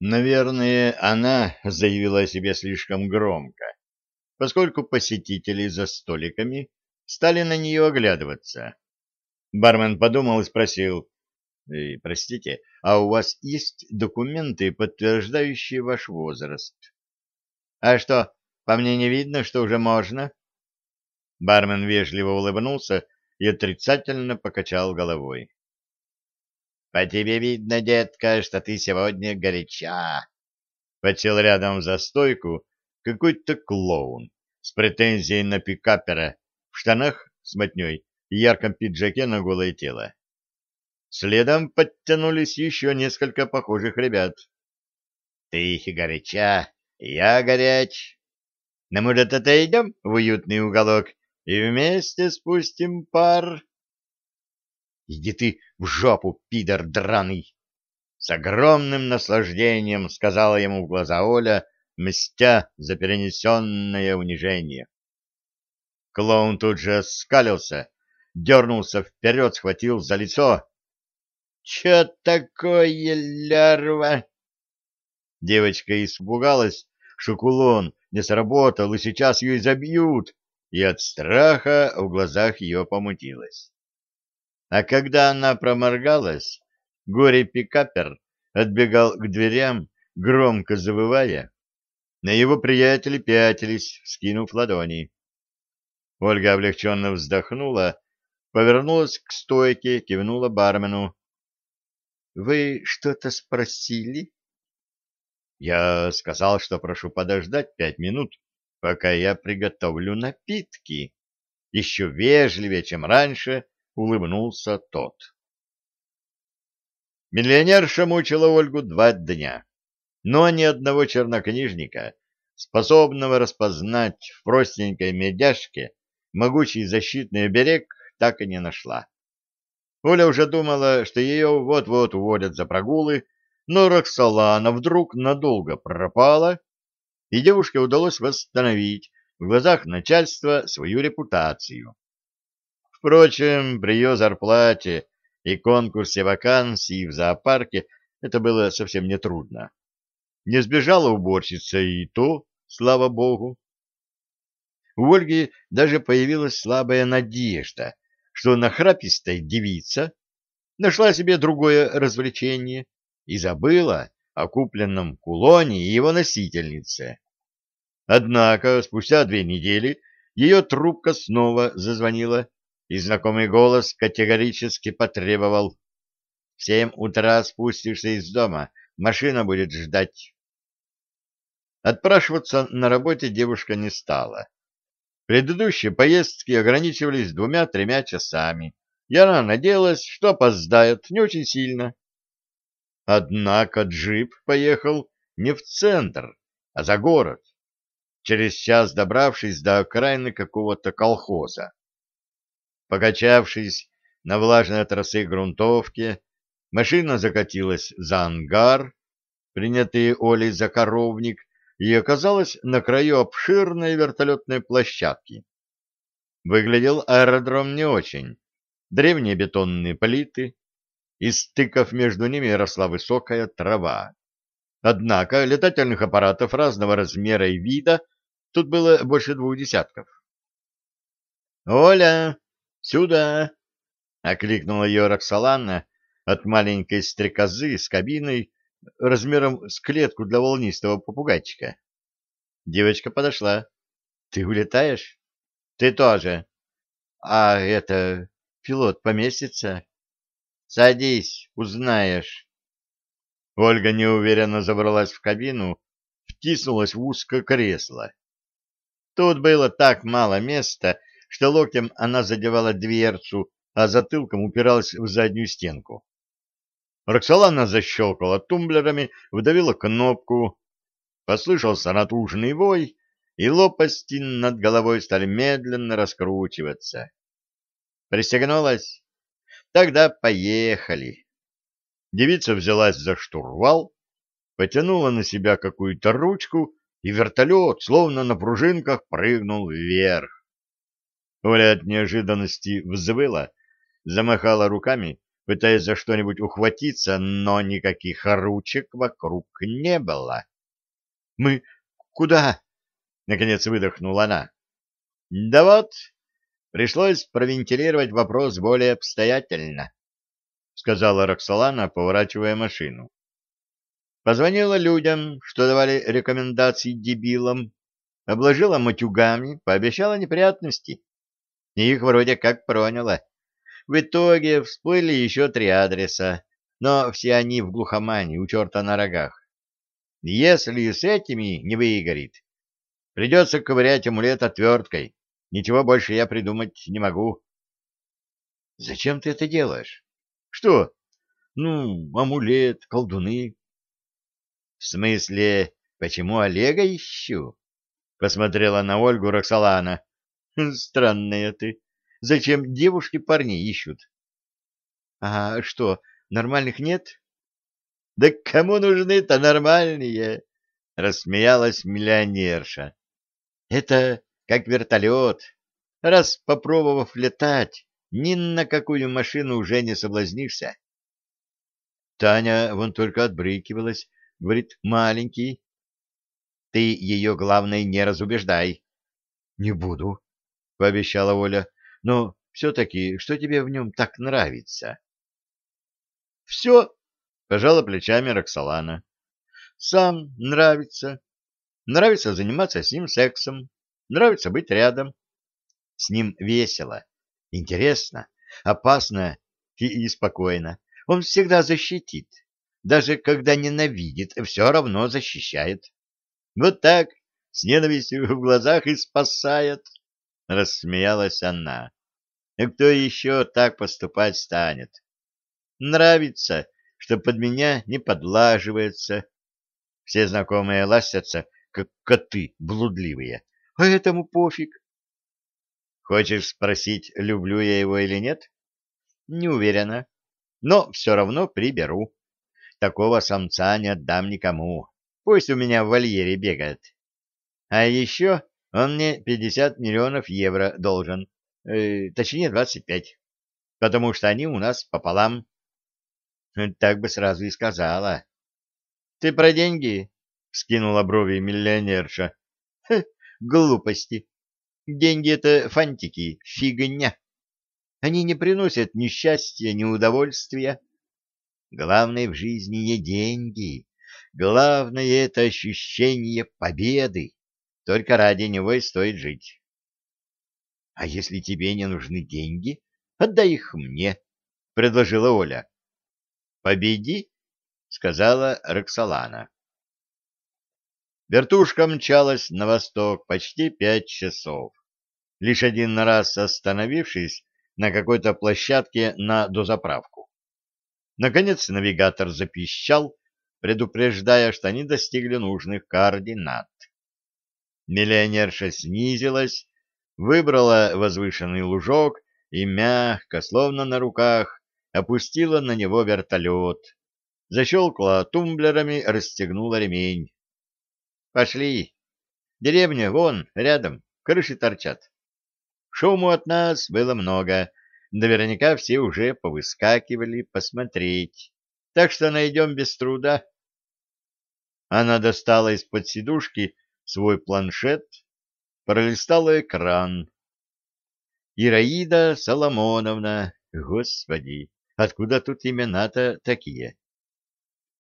Наверное, она заявила о себе слишком громко, поскольку посетители за столиками стали на нее оглядываться. Бармен подумал и спросил, «Э, «Простите, а у вас есть документы, подтверждающие ваш возраст?» «А что, по мне не видно, что уже можно?» Бармен вежливо улыбнулся и отрицательно покачал головой. По тебе видно, детка, что ты сегодня горяча. Подсел рядом за стойку какой-то клоун с претензией на пикапера в штанах с мотней и ярком пиджаке на голое тело. Следом подтянулись еще несколько похожих ребят. Ты горяча, я горяч. На может, отойдем в уютный уголок и вместе спустим пар? Иди ты в жопу, пидор драный! С огромным наслаждением сказала ему в глаза Оля, мстя за перенесенное унижение. Клоун тут же скалился, дернулся вперед, схватил за лицо. — Че такое, лярва? Девочка испугалась, что кулон не сработал, и сейчас ее изобьют, и от страха в глазах ее помутилось. А когда она проморгалась, горе-пикапер отбегал к дверям, громко завывая. На его приятели пятились, скинув ладони. Ольга облегченно вздохнула, повернулась к стойке, кивнула бармену. — Вы что-то спросили? — Я сказал, что прошу подождать пять минут, пока я приготовлю напитки. Еще вежливее, чем раньше, — улыбнулся тот. Миллионерша мучила Ольгу два дня, но ни одного чернокнижника, способного распознать в простенькой медяшке могучий защитный оберег, так и не нашла. Оля уже думала, что ее вот-вот уводят за прогулы, но Роксолана вдруг надолго пропала, и девушке удалось восстановить в глазах начальства свою репутацию. Впрочем, при ее зарплате и конкурсе вакансий в зоопарке это было совсем нетрудно. Не сбежала уборщица и то, слава богу. У Ольги даже появилась слабая надежда, что нахрапистая девица нашла себе другое развлечение и забыла о купленном кулоне и его носительнице. Однако спустя две недели ее трубка снова зазвонила, и знакомый голос категорически потребовал. «В семь утра спустишься из дома, машина будет ждать». Отпрашиваться на работе девушка не стала. Предыдущие поездки ограничивались двумя-тремя часами, и она надеялась, что опоздает не очень сильно. Однако джип поехал не в центр, а за город, через час добравшись до окраины какого-то колхоза. Покачавшись на влажной от росы грунтовке, машина закатилась за ангар, принятый Олей за коровник, и оказалась на краю обширной вертолетной площадки. Выглядел аэродром не очень. Древние бетонные плиты, из стыков между ними росла высокая трава. Однако летательных аппаратов разного размера и вида тут было больше двух десятков. «Оля, «Сюда!» — окликнула ее Роксолана от маленькой стрекозы с кабиной размером с клетку для волнистого попугайчика. Девочка подошла. «Ты улетаешь?» «Ты тоже». «А это... пилот поместится?» «Садись, узнаешь». Ольга неуверенно забралась в кабину, втиснулась в узкое кресло. Тут было так мало места, что локтем она задевала дверцу, а затылком упиралась в заднюю стенку. Роксолана защелкала тумблерами, вдавила кнопку. Послышался натужный вой, и лопасти над головой стали медленно раскручиваться. Пристегнулась? Тогда поехали. Девица взялась за штурвал, потянула на себя какую-то ручку, и вертолет, словно на пружинках, прыгнул вверх. Оля от неожиданности взвыла, замахала руками, пытаясь за что-нибудь ухватиться, но никаких ручек вокруг не было. — Мы куда? — наконец выдохнула она. — Да вот, пришлось провентилировать вопрос более обстоятельно, — сказала Роксолана, поворачивая машину. Позвонила людям, что давали рекомендации дебилам, обложила матюгами, пообещала неприятности. Их вроде как проняло. В итоге всплыли еще три адреса, но все они в глухомане, у черта на рогах. Если с этими не выгорит, придется ковырять амулет отверткой. Ничего больше я придумать не могу. — Зачем ты это делаешь? — Что? — Ну, амулет, колдуны. — В смысле, почему Олега ищу? — посмотрела на Ольгу Роксолана. — Странная ты. Зачем девушки парней ищут? — А что, нормальных нет? — Да кому нужны-то нормальные? — рассмеялась миллионерша. — Это как вертолет. Раз попробовав летать, ни на какую машину уже не соблазнишься. Таня вон только отбрыкивалась, говорит, маленький. Ты ее, главное, не разубеждай. — Не буду, — пообещала Оля. Но все-таки, что тебе в нем так нравится? — Все, — пожала плечами Роксолана. — Сам нравится. Нравится заниматься с ним сексом. Нравится быть рядом. С ним весело, интересно, опасно и, и спокойно. Он всегда защитит. Даже когда ненавидит, все равно защищает. Вот так, с ненавистью в глазах и спасает. — рассмеялась она. — А кто еще так поступать станет? Нравится, что под меня не подлаживается. Все знакомые ластятся, как коты блудливые, а этому пофиг. Хочешь спросить, люблю я его или нет? Не уверена, но все равно приберу. Такого самца не отдам никому. Пусть у меня в вольере бегает. А еще он мне 50 миллионов евро должен, э, точнее 25, потому что они у нас пополам. Так бы сразу и сказала. — Ты про деньги? — скинула брови миллионерша. — Глупости. Деньги — это фантики, фигня. Они не приносят ни счастья, ни удовольствия. Главное в жизни не деньги. Главное — это ощущение победы. Только ради него и стоит жить. — А если тебе не нужны деньги, отдай их мне, — предложила Оля. — Победи, — сказала Роксолана. Вертушка мчалась на восток почти пять часов, лишь один раз остановившись на какой-то площадке на дозаправку. Наконец навигатор запищал, предупреждая, что они достигли нужных координат. Миллионерша снизилась, выбрала возвышенный лужок и мягко, словно на руках, опустила на него вертолет, защелкала тумблерами, расстегнула ремень. «Пошли! Деревня вон, рядом, крыши торчат. Шуму от нас было много, наверняка все уже повыскакивали посмотреть, так что найдем без труда». Она достала из-под сидушки свой планшет, пролистала экран. Ираида Соломоновна, господи, откуда тут имена-то такие?